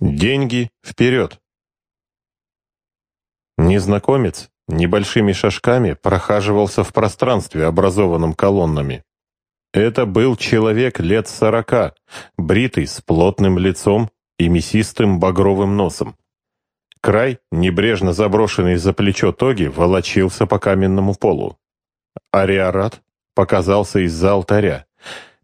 Деньги вперед! Незнакомец небольшими шажками прохаживался в пространстве, образованном колоннами. Это был человек лет сорока, бритый, с плотным лицом и мясистым багровым носом. Край, небрежно заброшенный за плечо тоги, волочился по каменному полу. Ариарат показался из-за алтаря.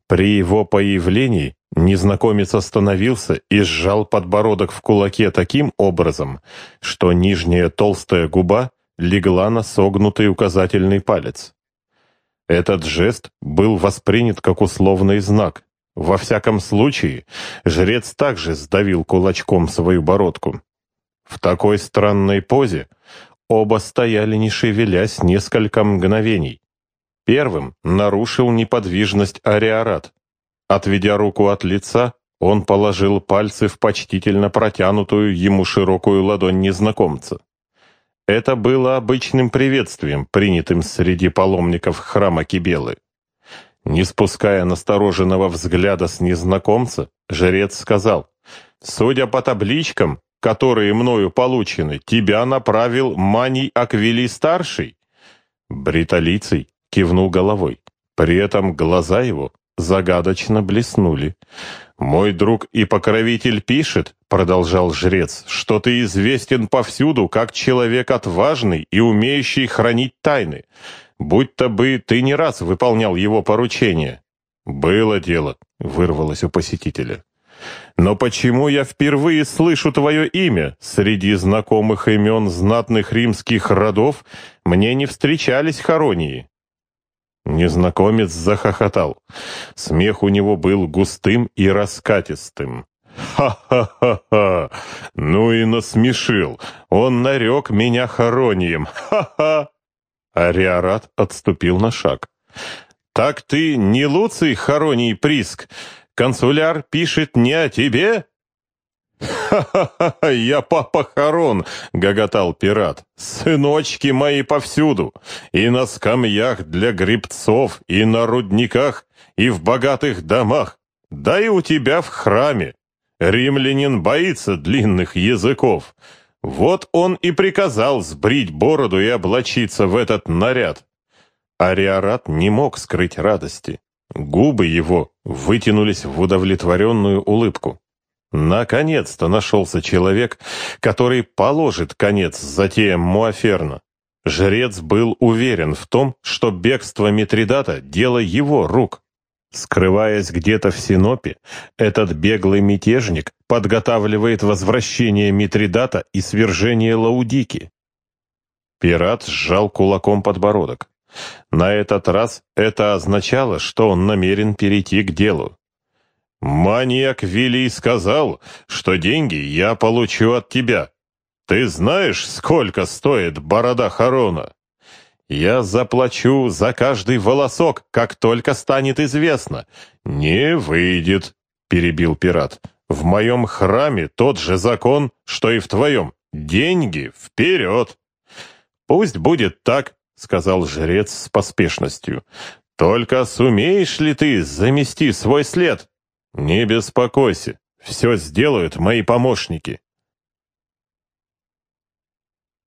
При его появлении незнакомец остановился и сжал подбородок в кулаке таким образом, что нижняя толстая губа легла на согнутый указательный палец. Этот жест был воспринят как условный знак. Во всяком случае, жрец также сдавил кулачком свою бородку. В такой странной позе оба стояли, не шевелясь, несколько мгновений. Первым нарушил неподвижность Ариарат. Отведя руку от лица, он положил пальцы в почтительно протянутую ему широкую ладонь незнакомца. Это было обычным приветствием, принятым среди паломников храма Кибелы. Не спуская настороженного взгляда с незнакомца, жрец сказал, «Судя по табличкам, которые мною получены, тебя направил Маний Аквили-старший?» Бритолицей кивнул головой. При этом глаза его загадочно блеснули. «Мой друг и покровитель пишет, — продолжал жрец, — что ты известен повсюду как человек отважный и умеющий хранить тайны, будь-то бы ты не раз выполнял его поручения». «Было дело», — вырвалось у посетителя. «Но почему я впервые слышу твое имя? Среди знакомых имен знатных римских родов мне не встречались хоронии». Незнакомец захохотал. Смех у него был густым и раскатистым. «Ха-ха-ха-ха! Ну и насмешил! Он нарек меня хоронием! Ха-ха!» Ариарат отступил на шаг. «Так ты не Луций Хороний Приск? Консуляр пишет не о тебе?» «Ха-ха-ха! Я папа Харон!» — гоготал пират. «Сыночки мои повсюду! И на скамьях для грибцов, и на рудниках, и в богатых домах, да и у тебя в храме. Римлянин боится длинных языков. Вот он и приказал сбрить бороду и облачиться в этот наряд». Ариарат не мог скрыть радости. Губы его вытянулись в удовлетворенную улыбку. Наконец-то нашелся человек, который положит конец затеям Муаферна. Жрец был уверен в том, что бегство Митридата – дело его рук. Скрываясь где-то в Синопе, этот беглый мятежник подготавливает возвращение Митридата и свержение Лаудики. Пират сжал кулаком подбородок. На этот раз это означало, что он намерен перейти к делу. Маньяк Вилли сказал, что деньги я получу от тебя. Ты знаешь, сколько стоит борода Харона? Я заплачу за каждый волосок, как только станет известно. Не выйдет, перебил пират. В моем храме тот же закон, что и в твоем. Деньги вперед. Пусть будет так, сказал жрец с поспешностью. Только сумеешь ли ты замести свой след? «Не беспокойся, все сделают мои помощники».